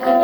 look.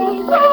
Música